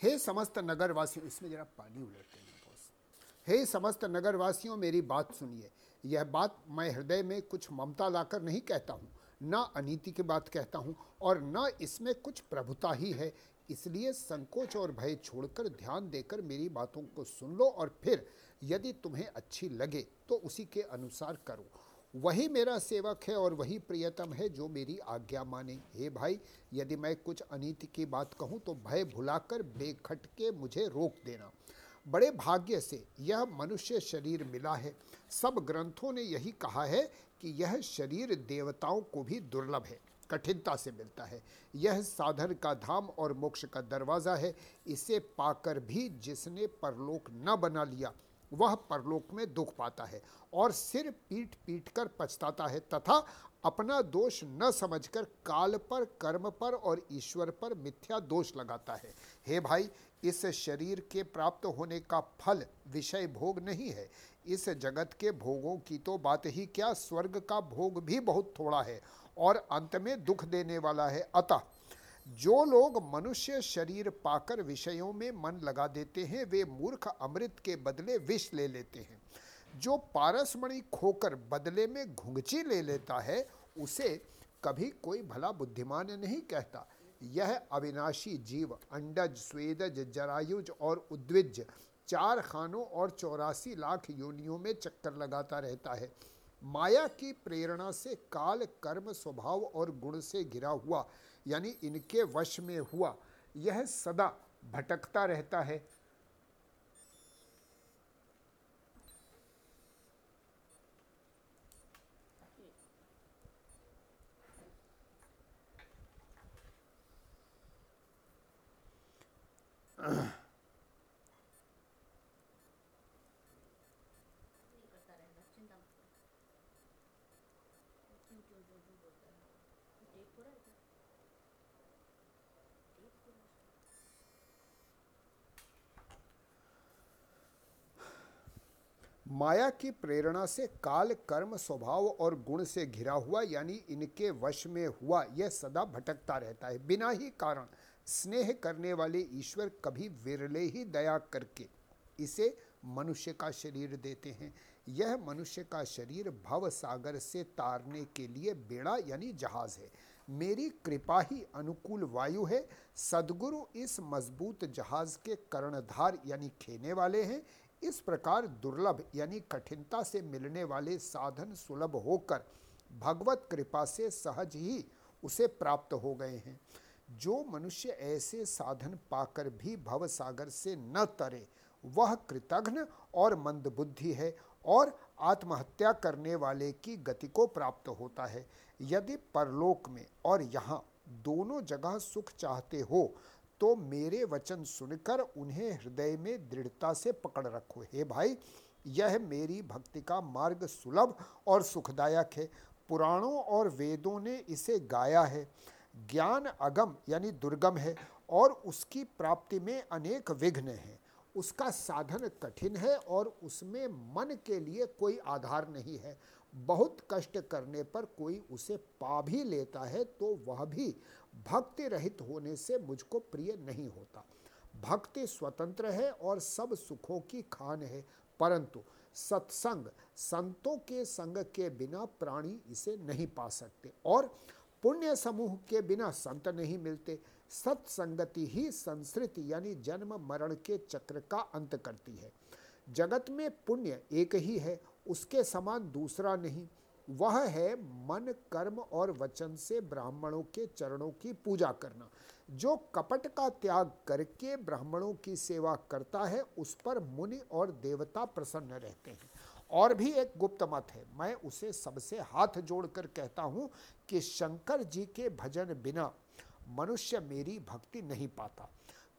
हे समस्त नगरवासियों, इसमें जरा पानी उलटते हैं हे समस्त नगरवासियों, मेरी बात सुनिए। यह बात मैं हृदय में कुछ ममता लाकर नहीं कहता हूँ, न अनीति की बात कहता हूँ और न इसमें कुछ प्रभुता ही है। इसलिए संकोच और भय छोड़कर ध्यान देकर मेरी बातों को सुन लो और फिर यदि तुम्हें अच्छी लगे तो उसी के अनुसार करो। वही मेरा सेवक है और वही प्रियतम है जो मेरी आज्ञा माने। हे भाई, यदि मैं कुछ अनीति की बात कहूँ तो भय भुलाकर बेखटके मुझे रोक देना। बड़े भाग्य से यह मनुष्य शरीर मिला है। सब ग्रंथों ने यही कहा है कि यह शरीर देवताओं को भी दुर्लभ है, कठिनता से मिलता है। यह साधन का धाम और मोक्ष का दरवाज़ा है। इसे पाकर भी जिसने परलोक न बना लिया वह परलोक में दुख पाता है और सिर पीट पीट कर पछताता है तथा अपना दोष न समझकर काल पर, कर्म पर और ईश्वर पर मिथ्या दोष लगाता है। हे भाई, इस शरीर के प्राप्त होने का फल, विषय भोग नहीं है। इस जगत के भोगों की तो बात ही क्या, स्वर्ग का भोग भी बहुत थोड़ा है और अंत में दुख देने वाला है। अतः जो लोग मनुष्य शरीर पाकर विषयों में मन लगा देते हैं, वे मूर्ख अमृत के बदले विष ले लेते हैं। जो पारसमणि खोकर बदले में घुंघची ले लेता है, उसे कभी कोई भला बुद्धिमान नहीं कहता। यह अविनाशी जीव, अंडज, स्वेदज, जरायुज और उद्विज, चार खानों और चौरासी लाख योनियों में चक्कर लगाता रहता है। माया की प्रेरणा से काल कर्म स्वभाव और गुण से घिरा हुआ यानी इनके वश में हुआ। यह सदा भटकता रहता है। माया की प्रेरणा से काल कर्म स्वभाव और गुण से घिरा हुआ, यानी इनके वश में हुआ, यह सदा भटकता रहता है। बिना ही कारण स्नेह करने वाले ईश्वर कभी विरले ही दया करके इसे मनुष्य का शरीर देते हैं। यह मनुष्य का शरीर भव सागर से तारने के लिए बेड़ा, यानी जहाज़ है। मेरी कृपा ही अनुकूल वायु है। सदगुरु इस मज़बूत जहाज़ के कर्णधार, यानी खेने वाले हैं। इस प्रकार दुर्लभ यानी कठिनता से मिलने वाले साधन सुलभ होकर भगवत कृपा से सहज ही उसे प्राप्त हो गए हैं। जो मनुष्य ऐसे साधन पाकर भी भव सागर से न तरे, वह कृतघ्न और मंदबुद्धि है और आत्महत्या करने वाले की गति को प्राप्त होता है। यदि परलोक में और यहाँ दोनों जगह सुख चाहते हो तो मेरे वचन सुनकर उन्हें हृदय में दृढ़ता से पकड़ रखो। हे भाई, यह मेरी भक्ति का मार्ग सुलभ और सुखदायक है। पुराणों और वेदों ने इसे गाया है। ज्ञान अगम यानी दुर्गम है और उसकी प्राप्ति में अनेक विघ्न हैं। उसका साधन कठिन है और उसमें मन के लिए कोई आधार नहीं है। बहुत कष्ट करने पर कोई उसे पा भी लेता है तो वह भी भक्ति रहित होने से मुझको प्रिय नहीं होता। भक्ति स्वतंत्र है और सब सुखों की खान है, परंतु सत्संग संतों के संग के बिना प्राणी इसे नहीं पा सकते और पुण्य समूह के बिना संत नहीं मिलते। सत्संगति ही संस्कृति यानी जन्म, मरण के चक्र का अंत करती है। जगत में पुण्य एक ही है, उसके समान दूसरा नहीं। वह है मन, कर्म और वचन से ब्राह्मणों के चरणों की पूजा करना। जो कपट का त्याग करके ब्राह्मणों की सेवा करता है, उस पर मुनि और देवता प्रसन्न रहते हैं। और भी एक गुप्त मत है, मैं उसे सबसे हाथ जोड़कर कहता हूँ कि शंकर जी के भजन बिना मनुष्य मेरी भक्ति नहीं पाता।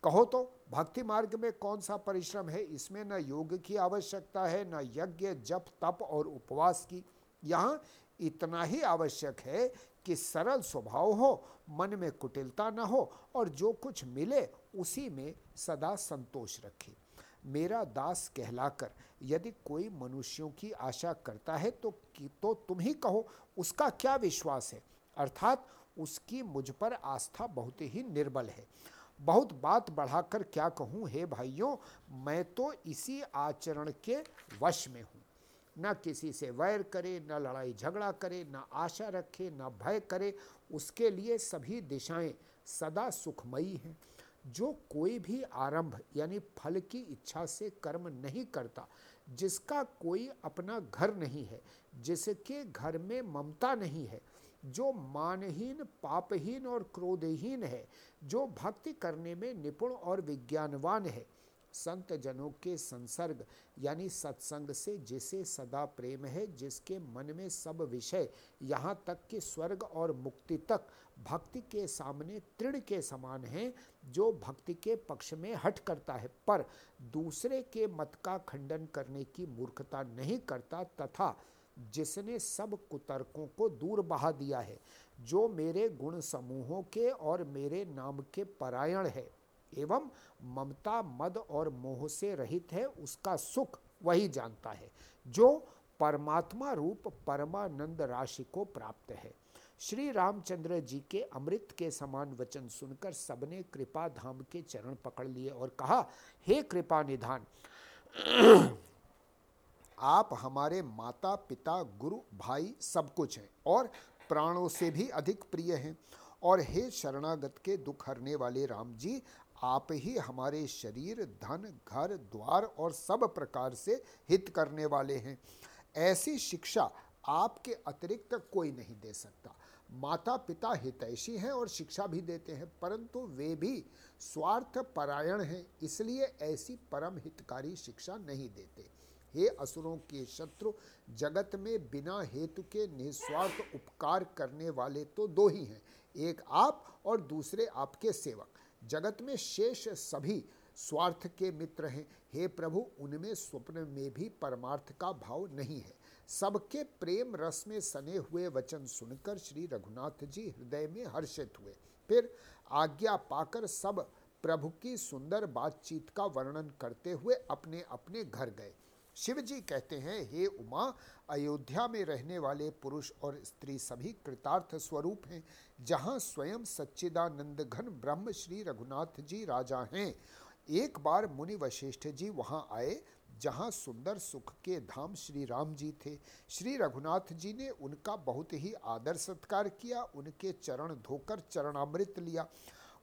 कहो तो भक्ति मार्ग में कौन सा परिश्रम है? इसमें न योग की आवश्यकता है, न यज्ञ, जप, तप और उपवास की। यहाँ इतना ही आवश्यक है कि सरल स्वभाव हो, मन में कुटिलता न हो और जो कुछ मिले उसी में सदा संतोष रखे। मेरा दास कहलाकर यदि कोई मनुष्यों की आशा करता है तो कि तो तुम ही कहो, उसका क्या विश्वास है? अर्थात उसकी मुझ पर आस्था बहुत ही निर्बल है। बहुत बात बढ़ाकर क्या कहूँ, हे भाइयों, मैं तो इसी आचरण के वश में हूँ। न किसी से वैर करे, न लड़ाई झगड़ा करे, न आशा रखे, न भय करे, उसके लिए सभी दिशाएँ सदा सुखमयी हैं। जो कोई भी आरंभ यानी फल की इच्छा से कर्म नहीं करता, जिसका कोई अपना घर नहीं है, जिसके घर में ममता नहीं है, जो मानहीन, पापहीन और क्रोधहीन है, जो भक्ति करने में निपुण और विज्ञानवान है संत जनों के संसर्ग, यानी सत्संग से जिसे सदा प्रेम है, जिसके मन में सब विषय, यहाँ तक कि स्वर्ग और मुक्ति तक, भक्ति के सामने तृण के समान हैं, जो भक्ति के पक्ष में हट करता है। पर दूसरे के मत का खंडन करने की मूर्खता नहीं करता, तथा जिसने सब कुतर्कों को दूर बहा दिया है, जो मेरे गुण समूहों के और मेरे नाम के परायण है। एवं ममता मद और मोह से रहित है, उसका सुख वही जानता है, जो परमात्मा रूप परमानंद राशि को प्राप्त है। श्री रामचंद्र जी के अमृत के समान वचन सुनकर सबने कृपा धाम के चरण पकड़ लिए और कहा, हे कृपा निधान, आप हमारे माता, पिता, गुरु, भाई सब कुछ हैं और प्राणों से भी अधिक प्रिय हैं। और हे शरणागत के दुख हरने वाले राम जी आप ही हमारे शरीर, धन, घर, द्वार और सब प्रकार से हित करने वाले हैं। ऐसी शिक्षा आपके अतिरिक्त कोई नहीं दे सकता। माता पिता हितैषी हैं और शिक्षा भी देते हैं, परंतु वे भी स्वार्थ परायण हैं, इसलिए ऐसी परम हितकारी शिक्षा नहीं देते। हे असुरों के शत्रु, जगत में बिना हेतु के निस्वार्थ उपकार करने वाले तो दो ही हैं, एक आप और दूसरे आपके सेवक। जगत में शेष सभी स्वार्थ के मित्र हैं। हे प्रभु, उनमें स्वप्न में भी परमार्थ का भाव नहीं है। सबके प्रेम रस में सने हुए वचन सुनकर श्री रघुनाथ जी हृदय में हर्षित हुए। फिर आज्ञा पाकर सब प्रभु की सुंदर बातचीत का वर्णन करते हुए अपने अपने घर गए। शिव जी कहते हैं, हे उमा, अयोध्या में रहने वाले पुरुष और स्त्री सभी कृतार्थ स्वरूप हैं, जहाँ स्वयं सच्चिदानंद घन ब्रह्म श्री रघुनाथ जी राजा हैं। एक बार मुनि वशिष्ठ जी वहाँ आए, जहाँ सुंदर सुख के धाम श्री राम जी थे। श्री रघुनाथ जी ने उनका बहुत ही आदर सत्कार किया, उनके चरण धोकर चरणामृत लिया।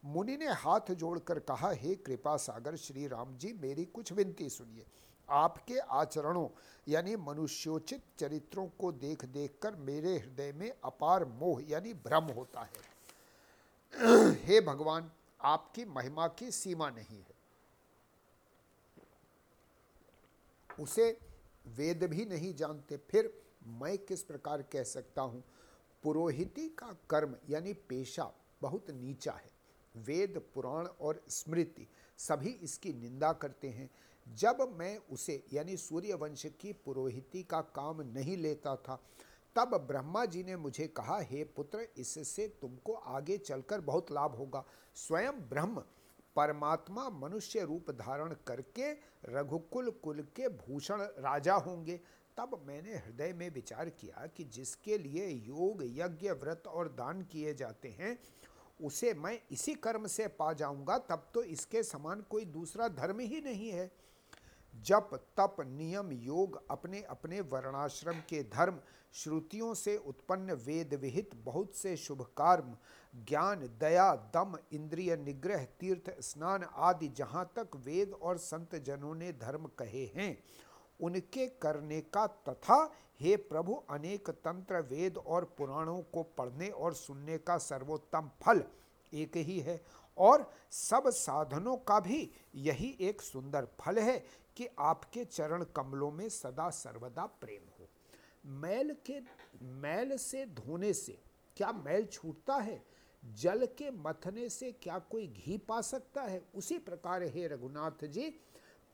मुनि ने हाथ जोड़कर कहा, हे कृपा सागर, श्री राम जी, मेरी कुछ विनती सुनिए। आपके आचरणों, यानी मनुष्योचित चरित्रों को देख देख कर मेरे हृदय में अपार मोह, यानी भ्रम होता है। हे भगवान, आपकी महिमा की सीमा नहीं है। उसे वेद भी नहीं जानते। फिर मैं किस प्रकार कह सकता हूँ? पुरोहिती का कर्म, यानी पेशा, बहुत नीचा है। वेद, पुराण और स्मृति, सभी इसकी निंदा करते हैं। जब मैं उसे, यानी सूर्य वंश की पुरोहिती का काम नहीं लेता था, तब ब्रह्मा जी ने मुझे कहा, हे पुत्र, इससे तुमको आगे चलकर बहुत लाभ होगा। स्वयं ब्रह्म, परमात्मा मनुष्य रूप धारण करके रघुकुल कुल के भूषण राजा होंगे। तब मैंने हृदय में विचार किया कि जिसके लिए योग, यज्ञ, व्रत और दान किए जाते हैं, उसे मैं इसी कर्म से पा जाऊँगा। तब तो इसके समान कोई दूसरा धर्म ही नहीं है। जप, तप, नियम, योग, अपने अपने वर्णाश्रम के धर्म, श्रुतियों से उत्पन्न वेद विहित, बहुत से शुभ कर्म, ज्ञान, दया, दम, इंद्रिय निग्रह, तीर्थ, स्नान आदि जहाँ तक वेद और संत जनों ने धर्म कहे हैं, उनके करने का तथा हे प्रभु अनेक तंत्र वेद और पुराणों को पढ़ने और सुनने का सर्वोत्तम फल एक ही है और सब साधनों का भी यही एक सुंदर फल है कि आपके चरण कमलों में सदा सर्वदा प्रेम हो। मैल के, मैल से धोने से क्या मैल छूटता है? जल के मथने से क्या कोई घी पा सकता है? उसी प्रकार हे रघुनाथ जी,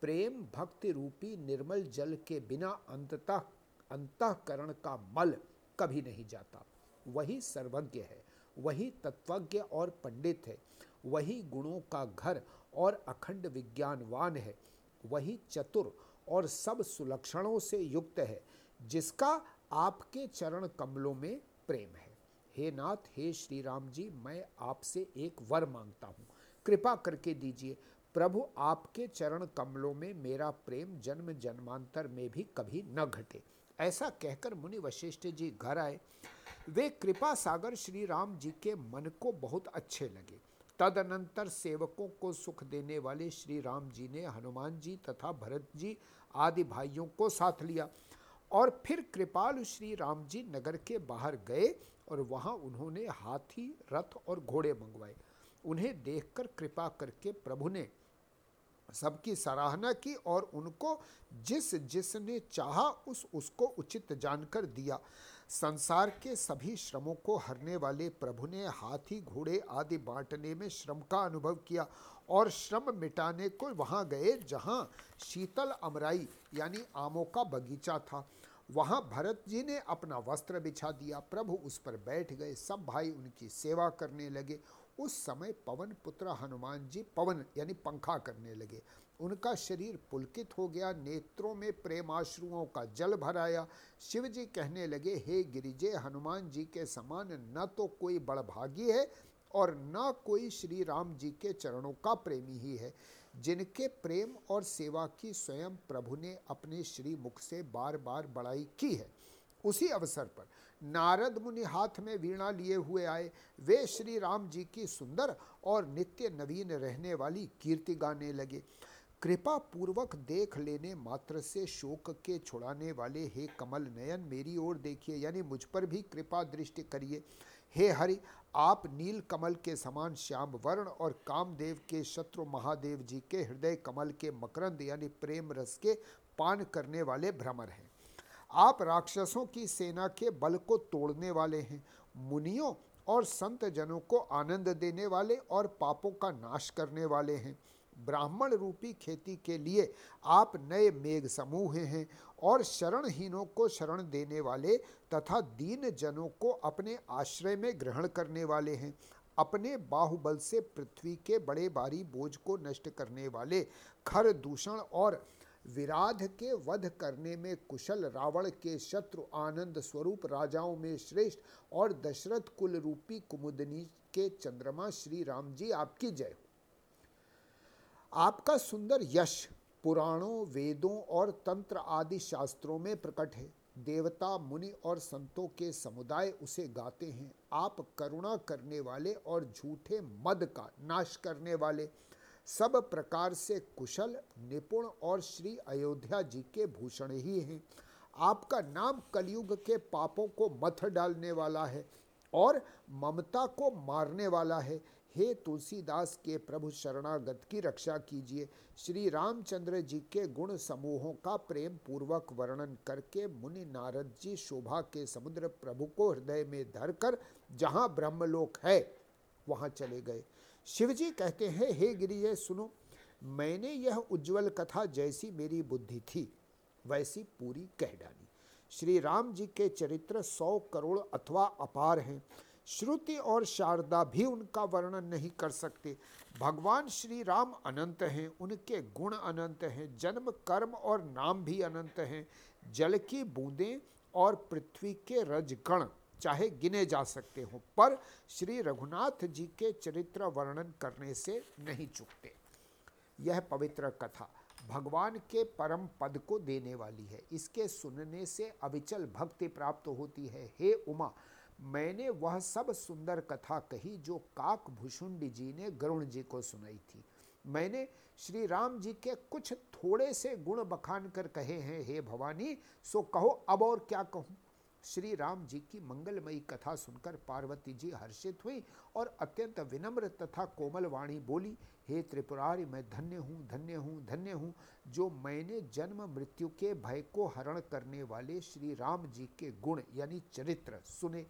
प्रेम भक्ति रूपी निर्मल जल के बिना अंततः, अंतकरण का मल कभी नहीं जाता। वही सर्वज्ञ है, वही तत्वज्ञ और पंडित है, वही गुणों का घर और अखंड विज्ञानवान है। वही चतुर और सब सुलक्षणों से युक्त है, जिसका आपके चरण कमलों में प्रेम है। हे नाथ, हे श्री राम जी, मैं आपसे एक वर माँगता हूँ। कृपा करके दीजिए, प्रभु आपके चरण कमलों में मेरा प्रेम जन्म जन्मांतर में भी कभी न घटे। ऐसा कहकर मुनि वशिष्ठ जी घर आए। वे कृपा सागर श्री राम जी के मन को बहुत अच्छे लगे। तदनंतर सेवकों को सुख देने वाले श्री राम जी ने हनुमान जी तथा भरत जी आदि भाइयों को साथ लिया और फिर कृपाल श्री राम जी नगर के बाहर गए और वहाँ उन्होंने हाथी, रथ और घोड़े मंगवाए। उन्हें देखकर कृपा करके प्रभु ने सबकी सराहना की और उनको जिस जिसने चाहा उस उसको उचित जानकर दिया। संसार के सभी श्रमों को हरने वाले प्रभु ने हाथी, घोड़े आदि बांटने में श्रम का अनुभव किया और श्रम मिटाने को वहाँ गए जहाँ शीतल अमराई यानी आमों का बगीचा था। वहाँ भरत जी ने अपना वस्त्र बिछा दिया। प्रभु उस पर बैठ गए। सब भाई उनकी सेवा करने लगे। उस समय पवन पुत्र हनुमान जी पवन यानी पंखा करने लगे। उनका शरीर पुलकित हो गया, नेत्रों में प्रेमाश्रुओं का जल भराया शिव जी कहने लगे, हे गिरिजे, हनुमान जी के समान न तो कोई बड़भागी है और न कोई श्री राम जी के चरणों का प्रेमी ही है। जिनके प्रेम और सेवा की स्वयं प्रभु ने अपने श्री मुख से बार बार बड़ाई की है। उसी अवसर पर नारद मुनि हाथ में वीणा लिए हुए आए। वे श्री राम जी की सुंदर और नित्य नवीन रहने वाली कीर्ति गाने लगे। कृपा पूर्वक देख लेने मात्र से शोक के छुड़ाने वाले हे कमल नयन, मेरी ओर देखिए, यानी मुझ पर भी कृपा दृष्टि करिए। हे हरि, आप नील कमल के समान श्याम वर्ण और कामदेव के शत्रु महादेव जी के हृदय कमल के मकरंद, यानी प्रेम रस के पान करने वाले भ्रमर हैं। आप राक्षसों की सेना के बल को तोड़ने वाले हैं, मुनियों और संत जनों को आनंद देने वाले और पापों का नाश करने वाले हैं। ब्राह्मण रूपी खेती के लिए आप नए मेघ समूह हैं और शरणहीनों को शरण देने वाले तथा दीन जनों को अपने आश्रय में ग्रहण करने वाले हैं। अपने बाहुबल से पृथ्वी के बड़े भारी बोझ को नष्ट करने वाले, खर दूषण और विराध के वध करने में कुशल रावण के शत्रु आनंद स्वरूप राजाओं में श्रेष्ठ और दशरथ कुल रूपी कुमुदनी के चंद्रमा श्री राम जी, आपकी जय। आपका सुंदर यश पुराणों, वेदों और तंत्र आदि शास्त्रों में प्रकट है। देवता, मुनि और संतों के समुदाय उसे गाते हैं। आप करुणा करने वाले और झूठे मद का नाश करने वाले। सब प्रकार से कुशल, निपुण और श्री अयोध्या जी के भूषण ही हैं। आपका नाम कलयुग के पापों को मथ डालने वाला है और ममता को मारने वाला है। हे तुलसीदास के प्रभु शरणागत की रक्षा कीजिए। श्री रामचंद्र जी के गुण समूहों का प्रेम पूर्वक वर्णन करके मुनि नारद जी शोभा के समुद्र प्रभु को हृदय में धरकर जहाँ ब्रह्मलोक है, वहाँ चले गए। शिव जी कहते हैं, हे गिरिजय सुनो, मैंने यह उज्जवल कथा जैसी मेरी बुद्धि थी, वैसी पूरी कह डाली। श्री राम जी के चरित्र सौ करोड़ अथवा अपार हैं। श्रुति और शारदा भी उनका वर्णन नहीं कर सकते। भगवान श्री राम अनंत हैं, उनके गुण अनंत हैं, जन्म, कर्म और नाम भी अनंत हैं। जल की बूंदें और पृथ्वी के रजगण, चाहे गिने जा सकते हो, पर श्री रघुनाथ जी के चरित्र वर्णन करने से नहीं चुकते। यह पवित्र कथा भगवान के परम पद को देने वाली है। इसके सुनने से अविचल भक्ति प्राप्त होती है। हे उमा मैंने वह सब सुंदर कथा कही जो काक भुषुंडी जी ने गरुण जी को सुनाई थी। मैंने श्री राम जी के कुछ थोड़े से गुण बखान कर कहे हैं, हे भवानी, सो कहो, अब और क्या कहूँ? श्री राम जी की मंगलमयी कथा सुनकर पार्वती जी हर्षित हुई और अत्यंत विनम्र तथा कोमल वाणी बोली, हे त्रिपुरारी, मैं धन्य हूँ धन्य हूँ धन्य हूँ, जो मैंने जन्म मृत्यु के भय को हरण करने वाले श्री राम जी के गुण, यानी चरित्र, सुने।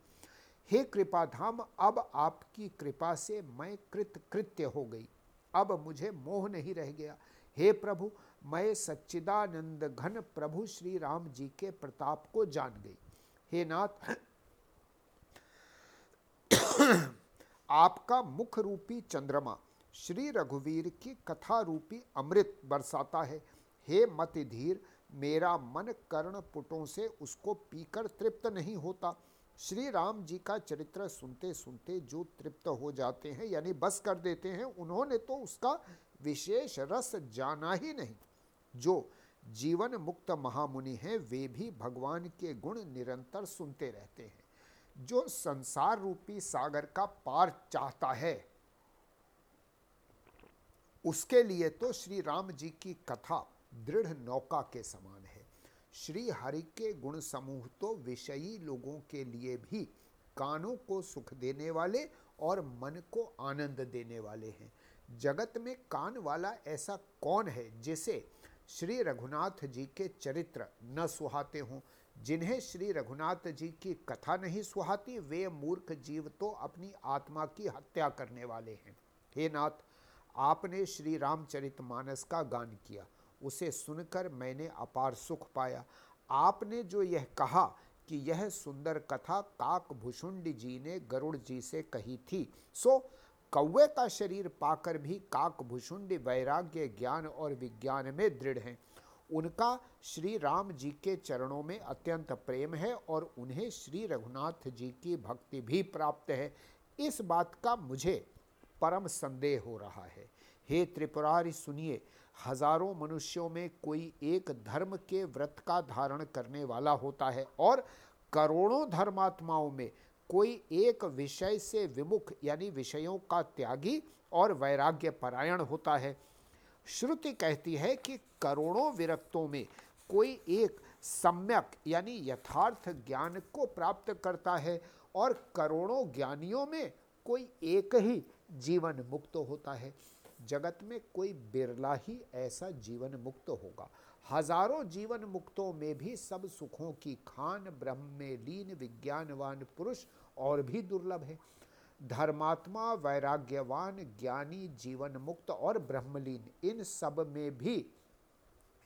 हे कृपाधाम, अब आपकी कृपा से मैं कृत कृत्य हो गई। अब मुझे मोह नहीं रह गया। हे प्रभु, मैं सच्चिदानंद घन प्रभु श्री राम जी के प्रताप को जान गई। हे नाथ, आपका मुख रूपी चंद्रमा श्री रघुवीर की कथा रूपी अमृत बरसाता है। हे मतिधीर, मेरा मन कर्ण पुटों से उसको पीकर तृप्त नहीं होता। श्री राम जी का चरित्र सुनते सुनते जो तृप्त हो जाते हैं, यानी बस कर देते हैं, उन्होंने तो उसका विशेष रस जाना ही नहीं। जो जीवन मुक्त महामुनि हैं, वे भी भगवान के गुण निरंतर सुनते रहते हैं। जो संसार रूपी सागर का पार चाहता है, उसके लिए तो श्री राम जी की कथा दृढ़ नौका के समान श्री हरि के गुण समूह तो विषयी लोगों के लिए भी कानों को सुख देने वाले और मन को आनंद देने वाले हैं। जगत में कान वाला ऐसा कौन है जिसे श्री रघुनाथ जी के चरित्र न सुहाते हों? जिन्हें श्री रघुनाथ जी की कथा नहीं सुहाती, वे मूर्ख जीव तो अपनी आत्मा की हत्या करने वाले हैं। हे नाथ, आपने श्री रामचरित मानस का गान किया। उसे सुनकर मैंने अपार सुख पाया। आपने जो यह कहा कि यह सुंदर कथा काक भुषुंड जी ने गरुड़ जी से कही थी, सो कौवे का शरीर पाकर भी काक भुषुंड वैराग्य, ज्ञान और विज्ञान में दृढ़ हैं। उनका श्री राम जी के चरणों में अत्यंत प्रेम है और उन्हें श्री रघुनाथ जी की भक्ति भी प्राप्त है। इस बात का मुझे परम संदेह हो रहा है। हे त्रिपुरारी, सुनिए हज़ारों मनुष्यों में कोई एक धर्म के व्रत का धारण करने वाला होता है और करोड़ों धर्मात्माओं में कोई एक विषय से विमुख, यानी विषयों का त्यागी और वैराग्य परायण होता है। श्रुति कहती है कि करोड़ों विरक्तों में कोई एक सम्यक, यानी यथार्थ ज्ञान को प्राप्त करता है और करोड़ों ज्ञानियों में कोई एक ही जीवन मुक्त होता है। जगत में कोई बिरला ही ऐसा जीवन मुक्त होगा। हज़ारों जीवन मुक्तों में भी सब सुखों की खान, ब्रह्म में लीन, विज्ञानवान पुरुष और भी दुर्लभ है। धर्मात्मा, वैराग्यवान, ज्ञानी जीवन मुक्त और ब्रह्मलीन, इन सब में भी,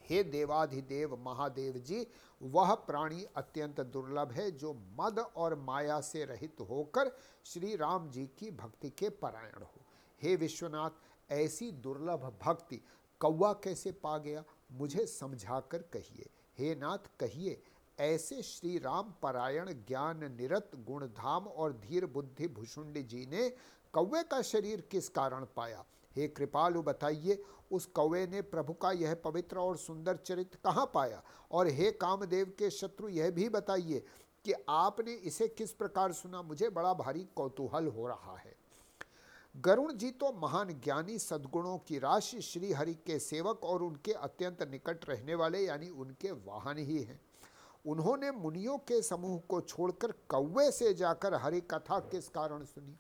हे देवाधिदेव महादेव जी, वह प्राणी अत्यंत दुर्लभ है जो मद और माया से रहित होकर श्री राम जी की भक्ति के परायण हो। हे विश्वनाथ ऐसी दुर्लभ भक्ति कौवा कैसे पा गया, मुझे समझाकर कहिए। हे नाथ, कहिए, ऐसे श्री राम परायण ज्ञान निरत गुणधाम और धीर बुद्धि भूषुंड जी ने कौवे का शरीर किस कारण पाया? हे कृपालु बताइए, उस कौवे ने प्रभु का यह पवित्र और सुंदर चरित्र कहाँ पाया? और हे कामदेव के शत्रु, यह भी बताइए कि आपने इसे किस प्रकार सुना? मुझे बड़ा भारी कौतूहल हो रहा है। गरुण जी तो महान ज्ञानी सद्गुणों की राशि श्री हरि के सेवक और उनके अत्यंत निकट रहने वाले, यानी उनके वाहन ही हैं। उन्होंने मुनियों के समूह को छोड़कर कौवे से जाकर हरि कथा किस कारण सुनी?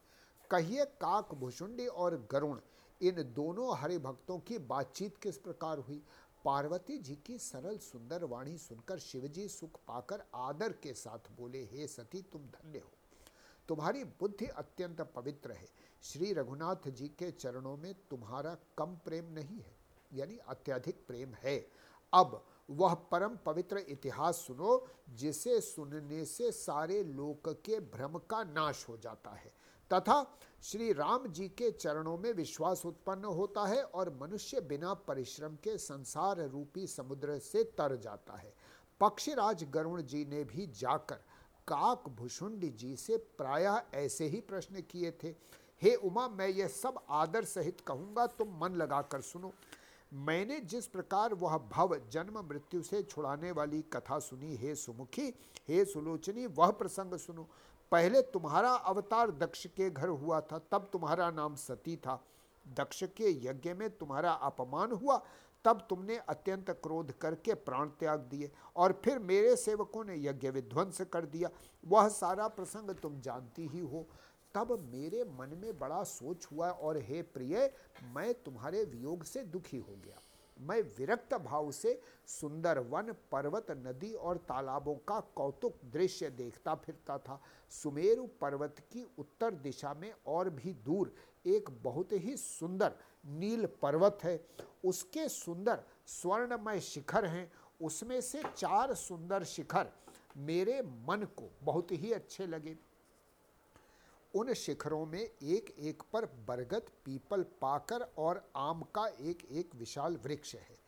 कहिए, काक भुषुंडी और गरुण, इन दोनों हरि भक्तों की बातचीत किस प्रकार हुई? पार्वती जी की सरल, सुंदर वाणी सुनकर शिवजी सुख पाकर आदर के साथ बोले, हे सती, तुम धन्य हो। तुम्हारी बुद्धि अत्यंत पवित्र है। श्री रघुनाथ जी के चरणों में तुम्हारा कम प्रेम नहीं है, यानी अत्यधिक प्रेम है। अब वह परम पवित्र इतिहास सुनो, जिसे सुनने से सारे लोक के भ्रम का नाश हो जाता है। तथा श्री राम जी के चरणों में विश्वास उत्पन्न होता है और मनुष्य बिना परिश्रम के संसार रूपी समुद्र से तर जाता है। पक्षीराज गरुण जी ने भी जाकर काक भुषुंड जी से प्रायः ऐसे ही प्रश्न किए थे। हे उमा, मैं ये सब आदर सहित कहूँगा, तुम मन लगाकर सुनो। मैंने जिस प्रकार वह भव जन्म मृत्यु से छुड़ाने वाली कथा सुनी, हे सुमुखी, हे सुलोचनी, वह प्रसंग सुनो। पहले तुम्हारा अवतार दक्ष के घर हुआ था, तब तुम्हारा नाम सती था। दक्ष के यज्ञ में तुम्हारा अपमान हुआ तब तुमने अत्यंत क्रोध करके प्राण त्याग दिए और फिर मेरे सेवकों ने यज्ञ विध्वंस कर दिया। वह सारा प्रसंग तुम जानती ही हो। तब मेरे मन में बड़ा सोच हुआ और हे प्रिय, मैं तुम्हारे वियोग से दुखी हो गया। मैं विरक्त भाव से सुंदर वन, पर्वत, नदी और तालाबों का कौतुक दृश्य देखता फिरता था। सुमेरु पर्वत की उत्तर दिशा में और भी दूर, एक बहुत ही सुंदर नील पर्वत है, उसके सुंदर स्वर्णमय शिखर हैं, उसमें से चार सुंदर शिखर मेरे मन को बहुत ही अच्छे लगे। उन शिखरों में एक एक पर बरगद, पीपल पाकर और आम का एक एक विशाल वृक्ष है।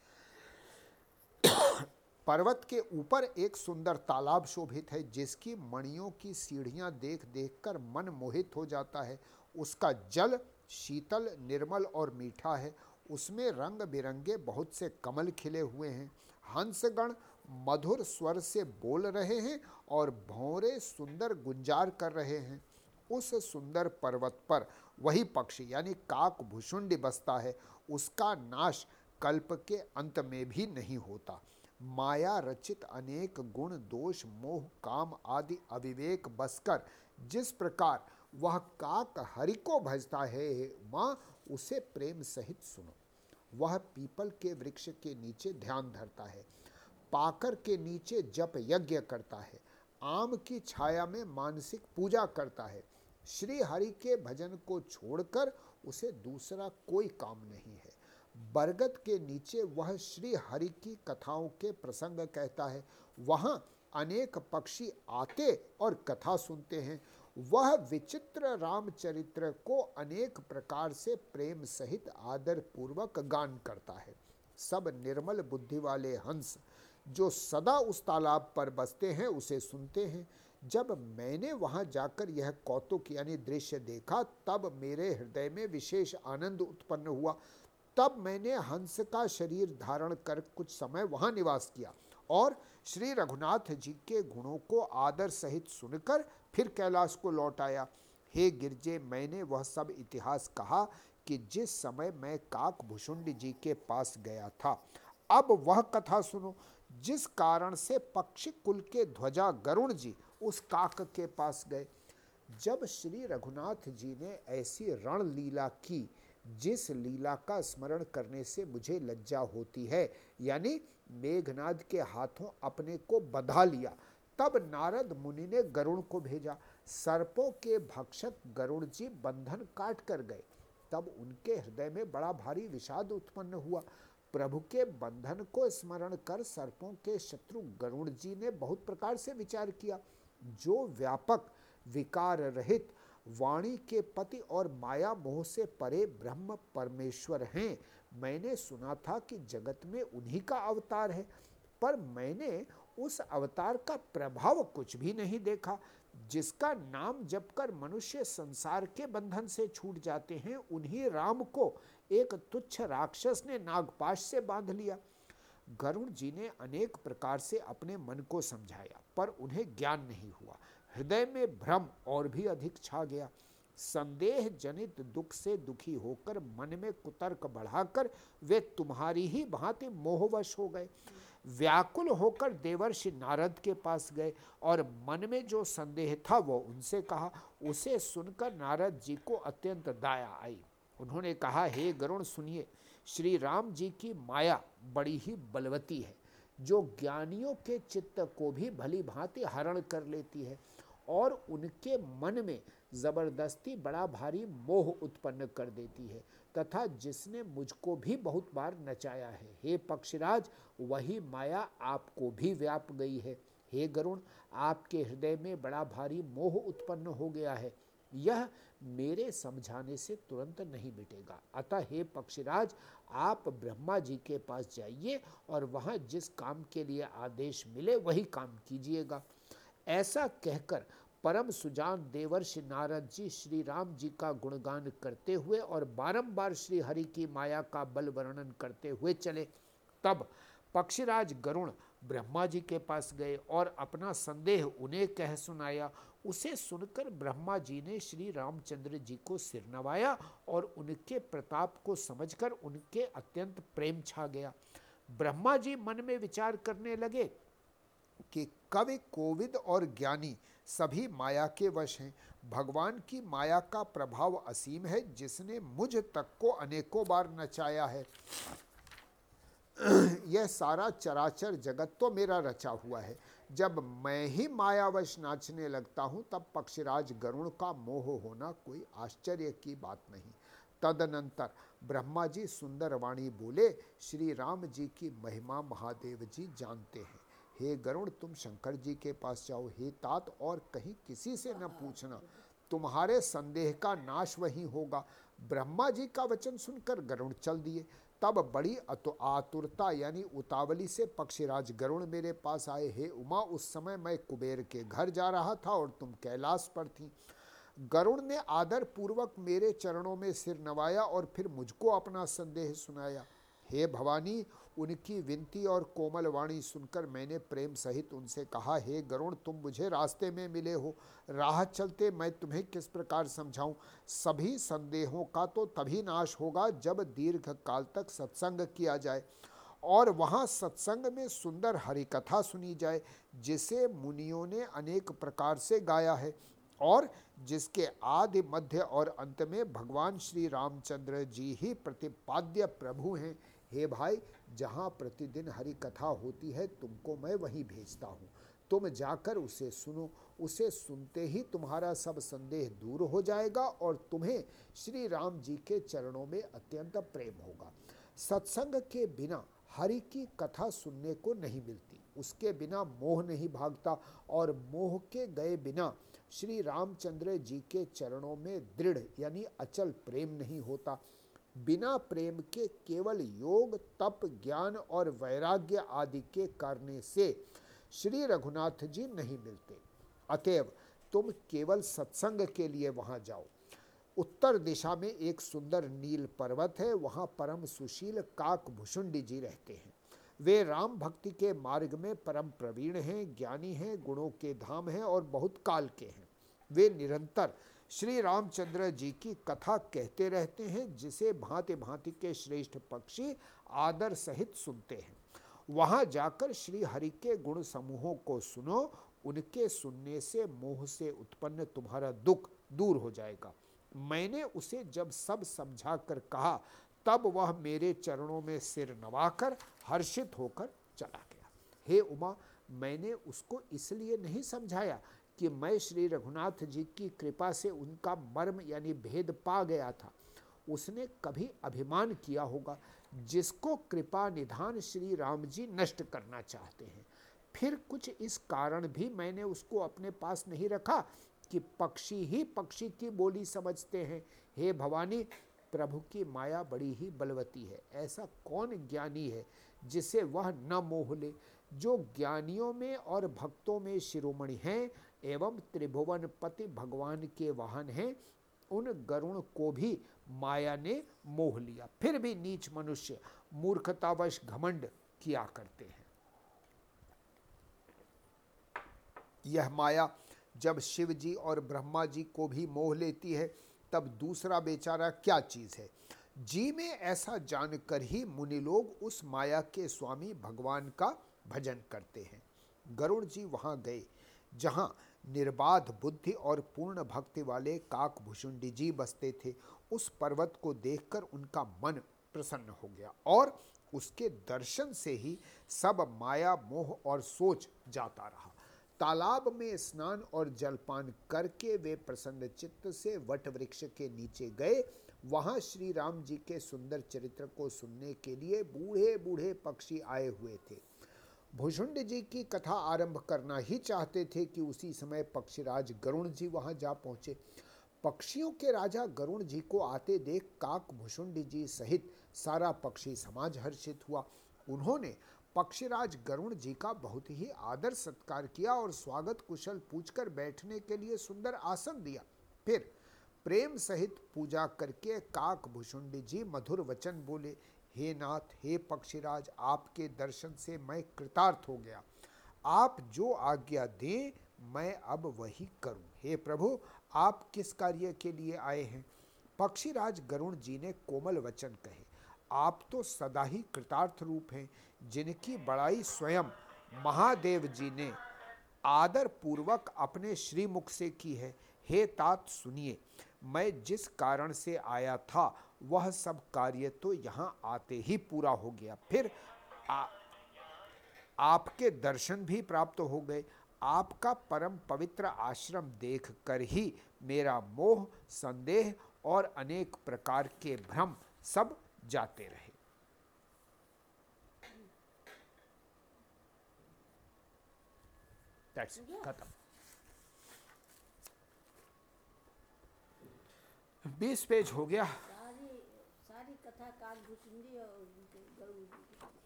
पर्वत के ऊपर एक सुंदर तालाब शोभित है, जिसकी मणियों की सीढ़ियाँ देख देखकर मन मोहित हो जाता है। उसका जल शीतल, निर्मल और मीठा है। उसमें रंग बिरंगे बहुत से कमल खिले हुए हैं। हंसगण मधुर स्वर से बोल रहे हैं और भौरे सुंदर गुंजार कर रहे हैं। उस सुंदर पर्वत पर वही पक्षी, यानी काक भुषुंड बसता है। उसका नाश कल्प के अंत में भी नहीं होता। माया रचित अनेक गुण, दोष, मोह, काम आदि, अविवेक बसकर जिस प्रकार वह काक हरि को भजता है, माँ, उसे प्रेम सहित सुनो। वह पीपल के वृक्ष के नीचे ध्यान धरता है, पाकर के नीचे जप यज्ञ करता है, आम की छाया में मानसिक पूजा करता है। श्री हरि के भजन को छोड़कर उसे दूसरा कोई काम नहीं है। बरगद के नीचे वह श्री हरि की कथाओं के प्रसंग कहता है। वहाँ अनेक पक्षी आते और कथा सुनते हैं। वह विचित्र रामचरित्र को अनेक प्रकार से प्रेम सहित आदर पूर्वक गान करता है। सब निर्मल बुद्धि वाले हंस जो सदा उस तालाब पर बसते हैं, उसे सुनते हैं। जब मैंने वहाँ जाकर यह कौतुक यानी दृश्य देखा, तब मेरे हृदय में विशेष आनंद उत्पन्न हुआ। तब मैंने हंस का शरीर धारण कर कुछ समय वहाँ निवास किया और श्री रघुनाथ जी के गुणों को आदर सहित सुनकर फिर कैलाश को लौट आया। हे गिरजे, मैंने वह सब इतिहास कहा कि जिस समय मैं काक भुषुंड जी के पास गया था, अब वह कथा सुनो। जिस कारण से पक्षी कुल के ध्वजा गरुण जी उस काक के पास गए। जब श्री रघुनाथ जी ने ऐसी रण लीला की, जिस लीला का स्मरण करने से मुझे लज्जा होती है, यानी मेघनाद के हाथों अपने को बधा लिया तब नारद मुनि ने गरुण को भेजा। सर्पों के भक्षक गरुण जी बंधन काट कर गए। तब उनके हृदय में बड़ा भारी विषाद उत्पन्न हुआ। प्रभु के बंधन को स्मरण कर सर्पों के शत्रु गरुण जी ने बहुत प्रकार से विचार किया। जो व्यापक, विकार रहित, वाणी के पति और माया मोह से परे ब्रह्म परमेश्वर हैं, मैंने सुना था कि जगत में उन्हीं का अवतार है। पर मैंने उस अवतार का प्रभाव कुछ भी नहीं देखा, जिसका नाम जपकर मनुष्य संसार के बंधन से छूट जाते हैं, उन्हीं राम को एक तुच्छ राक्षस ने नागपाश से बाँध लिया। गरुण जी ने अनेक प्रकार से अपने मन को समझाया, पर उन्हें ज्ञान नहीं हुआ। हृदय में भ्रम और भी अधिक छा गया। संदेह जनित दुख से दुखी होकर मन में कुतर्क बढ़ाकर वे तुम्हारी ही भांति मोहवश हो गए। व्याकुल होकर देवर्षि नारद के पास गए और मन में जो संदेह था वो उनसे कहा। उसे सुनकर नारद जी को अत्यंत दया आई। उन्होंने कहा, हे गरुण, सुनिए, श्री राम जी की माया बड़ी ही बलवती है, जो ज्ञानियों के चित्त को भी भली भांति हरण कर लेती है और उनके मन में ज़बरदस्ती बड़ा भारी मोह उत्पन्न कर देती है। तथा जिसने मुझको भी बहुत बार नचाया है। हे पक्षराज, वही माया आपको भी व्याप गई है। हे गरुण, आपके हृदय में बड़ा भारी मोह उत्पन्न हो गया है। यह मेरे समझाने से तुरंत नहीं मिटेगा। अतः हे पक्षराज, आप ब्रह्मा जी के पास जाइए और वहाँ जिस काम के लिए आदेश मिले, वही काम कीजिएगा। ऐसा कहकर परम सुजान देवर्षि नारद जी श्री राम जी का गुणगान करते हुए और बारंबार श्री हरि की माया का बल वर्णन करते हुए चले। तब पक्षीराज गरुण ब्रह्मा जी के पास गए और अपना संदेह उन्हें कह सुनाया। उसे सुनकर ब्रह्मा जी ने श्री रामचंद्र जी को सिर नवाया और उनके प्रताप को समझकर उनके अत्यंत प्रेम छा गया। ब्रह्मा जी मन में विचार करने लगे कि कवि कोविद और ज्ञानी सभी माया के वश हैं। भगवान की माया का प्रभाव असीम है, जिसने मुझ तक को अनेकों बार नचाया है। यह सारा चराचर जगत तो मेरा रचा हुआ है। जब मैं ही मायावश नाचने लगता हूँ, तब पक्षराज गरुण का मोह होना कोई आश्चर्य की बात नहीं। तदनंतर ब्रह्मा जी सुंदर वाणी बोले, श्री राम जी की महिमा महादेव जी जानते हैं। हे गरुण तुम शंकर जी के पास जाओ हे तात और कहीं किसी से न पूछना। तुम्हारे संदेह का नाश वही होगा। ब्रह्मा जी का वचन सुनकर गरुण चल दिए। तब बड़ी आतुरता यानी उतावली से पक्षीराज गरुण मेरे पास आए। हे उमा उस समय मैं कुबेर के घर जा रहा था और तुम कैलाश पर थी। गरुण ने आदर पूर्वक मेरे चरणों में सिर नवाया और फिर मुझको अपना संदेह सुनाया। हे भवानी उनकी विनती और कोमल वाणी सुनकर मैंने प्रेम सहित उनसे कहा, हे गरुण, तुम मुझे रास्ते में मिले हो। राह चलते मैं तुम्हें किस प्रकार समझाऊं? सभी संदेहों का तो तभी नाश होगा जब दीर्घ काल तक सत्संग किया जाए। और वहाँ सत्संग में सुंदर हरिकथा सुनी जाए, जिसे मुनियों ने अनेक प्रकार से गाया है और जिसके आदि मध्य और अंत में भगवान श्री रामचंद्र जी ही प्रतिपाद्य प्रभु हैं। हे भाई जहाँ प्रतिदिन हरि कथा होती है, तुमको मैं वहीं भेजता हूँ। तुम जाकर उसे सुनो। उसे सुनते ही तुम्हारा सब संदेह दूर हो जाएगा और तुम्हें श्री राम जी के चरणों में अत्यंत प्रेम होगा। सत्संग के बिना हरि की कथा सुनने को नहीं मिलती। उसके बिना मोह नहीं भागता और मोह के गए बिना श्री रामचंद्र जी के चरणों में दृढ़ यानी अचल प्रेम नहीं होता। बिना प्रेम के केवल योग, तप, ज्ञान और वैराग्य आदि के करने से श्री रघुनाथ जी नहीं मिलते। अतएव तुम केवल सत्संग के लिए वहाँ जाओ। उत्तर दिशा में एक सुंदर नील पर्वत है, वहाँ परम सुशील काक भुषुंडी जी रहते हैं। वे राम भक्ति के मार्ग में परम प्रवीण हैं, ज्ञानी हैं, गुणों के धाम हैं और बहुत काल के हैं। वे निरंतर श्री रामचंद्र जी की कथा कहते रहते हैं, जिसे भांति भांति के श्रेष्ठ पक्षी आदर सहित सुनते हैं। वहाँ जाकर श्री हरि के गुण समूहों को सुनो, उनके सुनने से मोह से उत्पन्न तुम्हारा दुख दूर हो जाएगा। मैंने उसे जब सब समझा कर कहा, तब वह मेरे चरणों में सिर नवाकर हर्षित होकर चला गया। हे उमा, मैंने उसको इसलिए नहीं समझाया कि मैं श्री रघुनाथ जी की कृपा से उनका मर्म यानी भेद पा गया था। उसने कभी अभिमान किया होगा, जिसको कृपा निधान श्री राम जी नष्ट करना चाहते हैं। फिर कुछ इस कारण भी मैंने उसको अपने पास नहीं रखा कि पक्षी ही पक्षी की बोली समझते हैं। हे भवानी, प्रभु की माया बड़ी ही बलवती है। ऐसा कौन ज्ञानी है जिसे वह न मोह ले? जो ज्ञानियों में और भक्तों में शिरोमणि हैं एवं त्रिभुवन पति भगवान के वाहन हैं। उन गरुण को भी माया ने मोह लिया। फिर भी नीच मनुष्य मूर्खतावश घमंड किया करते हैं। यह माया जब शिव जी और ब्रह्मा जी को भी मोह लेती है, तब दूसरा बेचारा क्या चीज़ है? जी में ऐसा जानकर ही मुनि लोग उस माया के स्वामी भगवान का भजन करते हैं। गरुण जी वहाँ गए, जहाँ निर्बाध बुद्धि और पूर्ण भक्ति वाले काक भुषुंडी जी बसते थे। उस पर्वत को देखकर उनका मन प्रसन्न हो गया और उसके दर्शन से ही सब माया, मोह और सोच जाता रहा। तालाब में स्नान और जलपान करके वे प्रसन्न चित्त से वट वृक्ष के नीचे गए। वहाँ श्री राम जी के सुंदर चरित्र को सुनने के लिए बूढ़े बूढ़े पक्षी आए हुए थे। भुषुंड जी की कथा आरंभ करना ही चाहते थे कि उसी समय पक्षीराज गरुण जी वहाँ जा पहुँचे। पक्षियों के राजा गरुण जी को आते देख काक भुषुंड जी सहित सारा पक्षी समाज हर्षित हुआ। उन्होंने पक्षीराज गरुण जी का बहुत ही आदर सत्कार किया और स्वागत कुशल पूछकर बैठने के लिए सुंदर आसन दिया। फिर प्रेम सहित पूजा करके काक भुषुंडी जी मधुर वचन बोले हे नाथ, हे पक्षीराज, आपके दर्शन से मैं कृतार्थ हो गया। आप जो आज्ञा दें, मैं अब वही करूँ। हे प्रभु, आप किस कार्य के लिए आए हैं? पक्षीराज गरुण जी ने कोमल वचन कहे। आप तो सदा ही कृतार्थ रूप हैं, जिनकी बड़ाई स्वयं महादेव जी ने आदर पूर्वक अपने श्रीमुख से की है। हे तात, सुनिए, मैं जिस कारण से आया था वह सब कार्य तो यहाँ आते ही पूरा हो गया। फिर आ, आपके दर्शन भी प्राप्त हो गए। आपका परम पवित्र आश्रम देख कर ही मेरा मोह संदेह और अनेक प्रकार के भ्रम सब जाते रहे। खत्म। बीस पेज हो गया।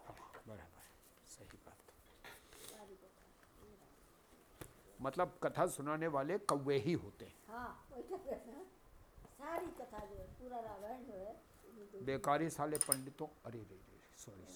और बराबर सही बात। मतलब कथा सुनाने वाले कौवे ही होते हैं। हाँ ना सारी कथा जो है पूरा रामायण जो है बेकारी साले पंडितों अरे रे रे सॉरी